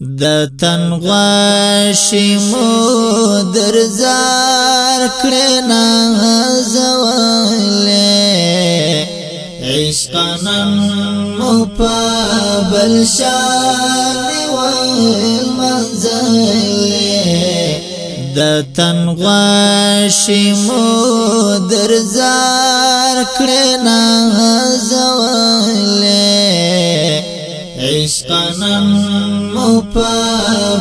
د تن غواشی مو درزار کړنا زوالې عشقنن مو په بل شان والمنزل د تن غواشی مو درزار کړنا زوالې عشق نن مو په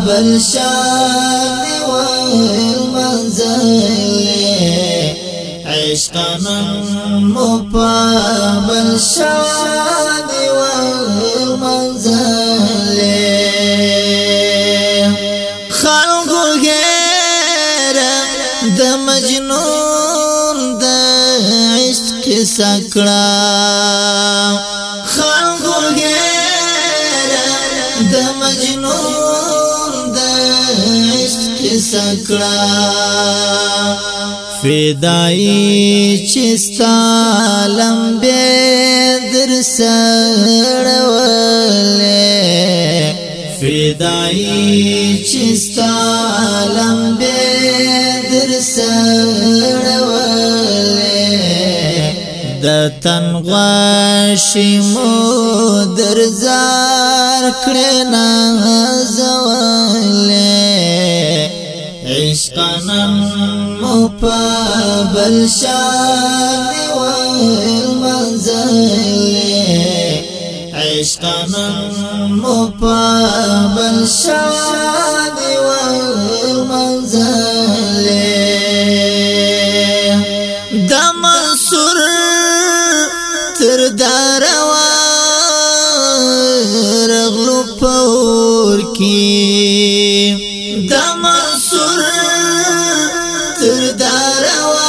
بل شان ویل منزل عشق نن مو په بل شان ویل منزل خلقو غیر د مجنون د عشق سکړه د مجنون د عشق سکړه فدای چستا لم به در سړولې فدای چستا لم به در سړولې د تنغوا شمو درزار کړنا زوالې عشقنن مو په بل شان عشقنن مو په بل شان تر دار و رغلو پور کی د منصور تر دار و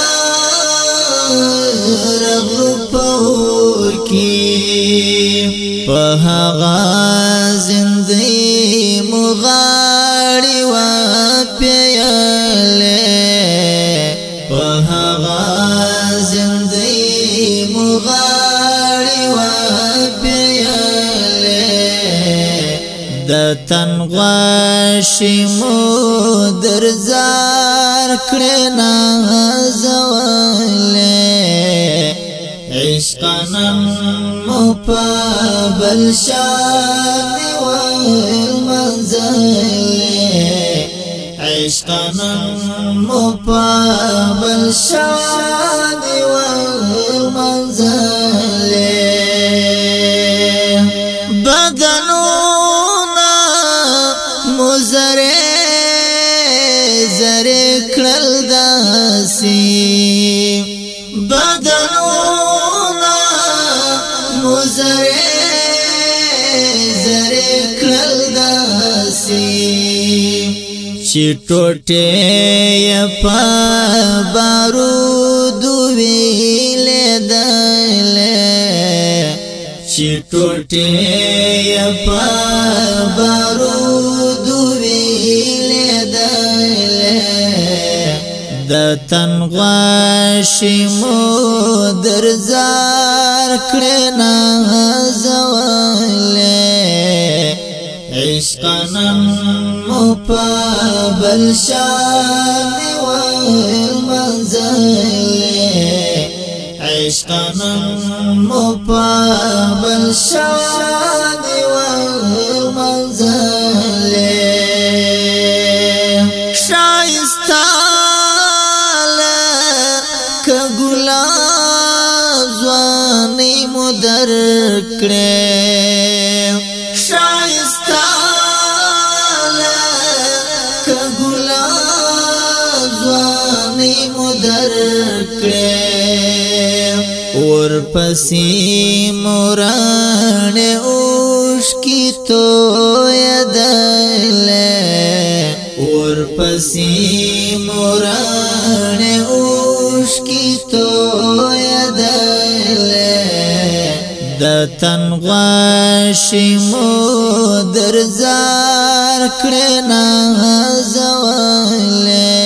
رغلو پور کی په هغه زندې مغاړي وا پیاله په هغه وطن غاشي مو درزار کرنا زوالي عشقنا مو پا بلشان شان عشقنا مو پا بلشان شان زری کړل داسي بدنونه مزری زری کړل داسي چې ټوټه په بارو دویل دل چې ټوټه په بارو د تنغوا شمو درزار کړنا زوالې عشقنن مو په بل شان و منزلې عشقنن مو په بل شان و منزلې شایسته ک ګلاب ځواني مدر کړې شایستا ک ګلاب ځواني مدر کړې ور پسې مورانه اوش کی تو یاد ور پسې موران اوش کی تو یادل د تن غشي مو درزار کړنا زواله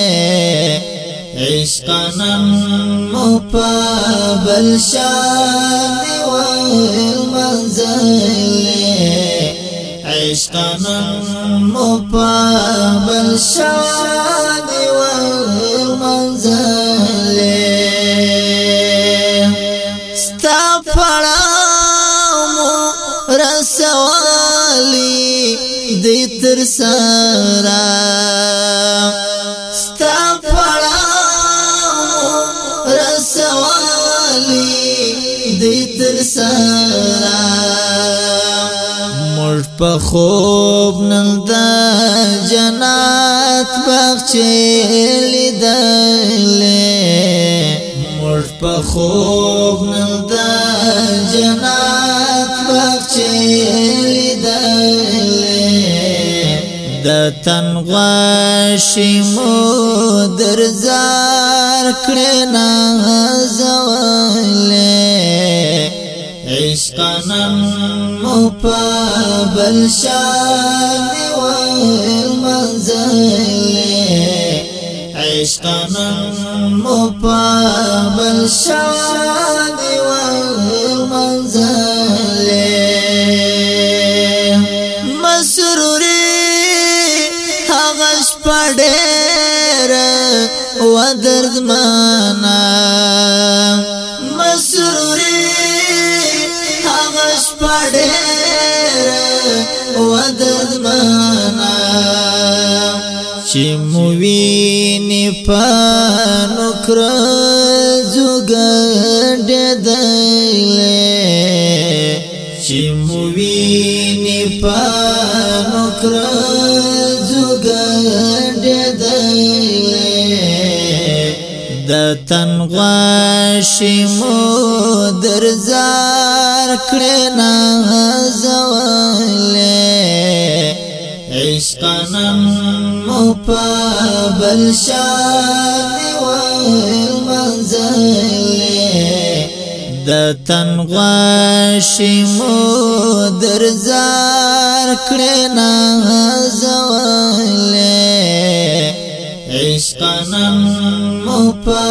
عشقنن مو په بل شان و منزله شتمن مو پابل شادی و منزل ستا پڑاو رسوالی دی تر سرا ستا پڑاو رسوالی دی تر سرا پټ په خوب نن د جنات بغچې لیدلې مړ په خوب نن د جنات بغچې لیدلې د تن غشي مو درزار کړنا زوالې عشق نن مو په بل شان ویل منزل عشق نن مو په بل شان ویل منزل مسروري هغه شپډېر و دردمانه ډېر ودزمانا چې مو ویني پانو کر زګډ دلې چې مو ویني پانو کر زګډ دلې د تن غاشمو درځه کړې نا زوالې عشقنن مو په بل شان ویل منزلې د تن غشي مو درزار کړې نا زوالې عشقنن مو په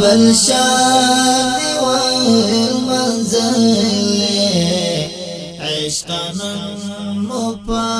بل شان ویل منزل عشقنا مو